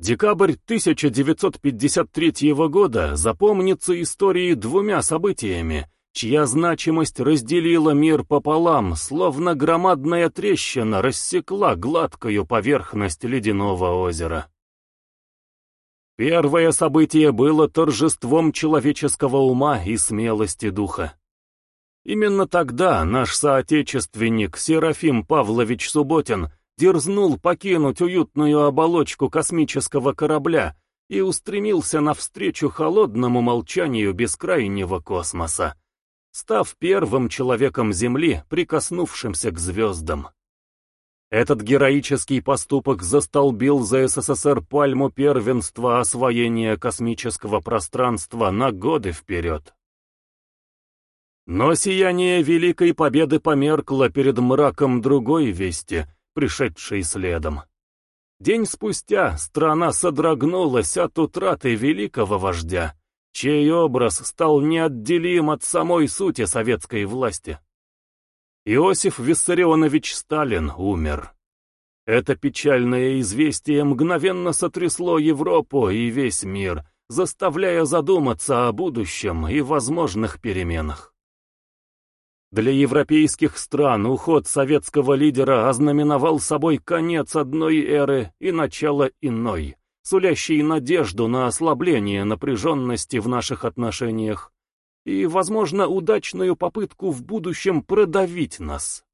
Декабрь 1953 года запомнится истории двумя событиями, чья значимость разделила мир пополам, словно громадная трещина рассекла гладкую поверхность ледяного озера. Первое событие было торжеством человеческого ума и смелости духа. Именно тогда наш соотечественник Серафим Павлович Субботин дерзнул покинуть уютную оболочку космического корабля и устремился навстречу холодному молчанию бескрайнего космоса, став первым человеком Земли, прикоснувшимся к звездам. Этот героический поступок застолбил за СССР пальму первенства освоения космического пространства на годы вперед. Но сияние Великой Победы померкло перед мраком другой вести — пришедший следом. День спустя страна содрогнулась от утраты великого вождя, чей образ стал неотделим от самой сути советской власти. Иосиф Виссарионович Сталин умер. Это печальное известие мгновенно сотрясло Европу и весь мир, заставляя задуматься о будущем и возможных переменах. Для европейских стран уход советского лидера ознаменовал собой конец одной эры и начало иной, сулящей надежду на ослабление напряженности в наших отношениях и, возможно, удачную попытку в будущем продавить нас.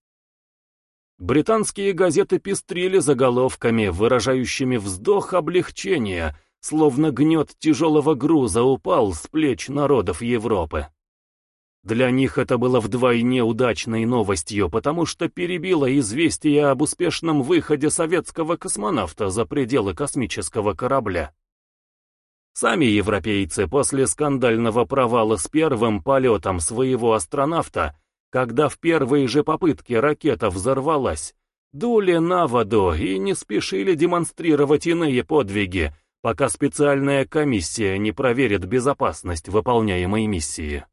Британские газеты пестрили заголовками, выражающими вздох облегчения, словно гнет тяжелого груза упал с плеч народов Европы. Для них это было вдвойне удачной новостью, потому что перебило известие об успешном выходе советского космонавта за пределы космического корабля. Сами европейцы после скандального провала с первым полетом своего астронавта, когда в первые же попытки ракета взорвалась, дули на воду и не спешили демонстрировать иные подвиги, пока специальная комиссия не проверит безопасность выполняемой миссии.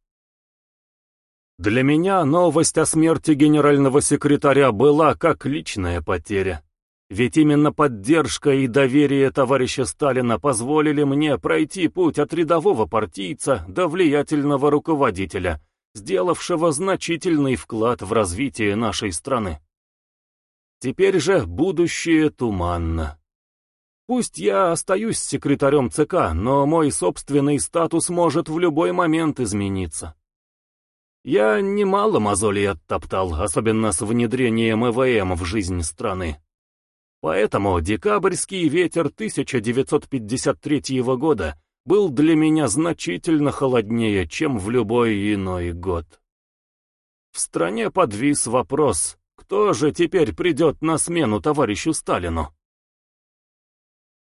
Для меня новость о смерти генерального секретаря была как личная потеря. Ведь именно поддержка и доверие товарища Сталина позволили мне пройти путь от рядового партийца до влиятельного руководителя, сделавшего значительный вклад в развитие нашей страны. Теперь же будущее туманно. Пусть я остаюсь секретарем ЦК, но мой собственный статус может в любой момент измениться. Я немало мозолей оттоптал, особенно с внедрением ЭВМ в жизнь страны. Поэтому декабрьский ветер 1953 года был для меня значительно холоднее, чем в любой иной год. В стране подвис вопрос, кто же теперь придет на смену товарищу Сталину?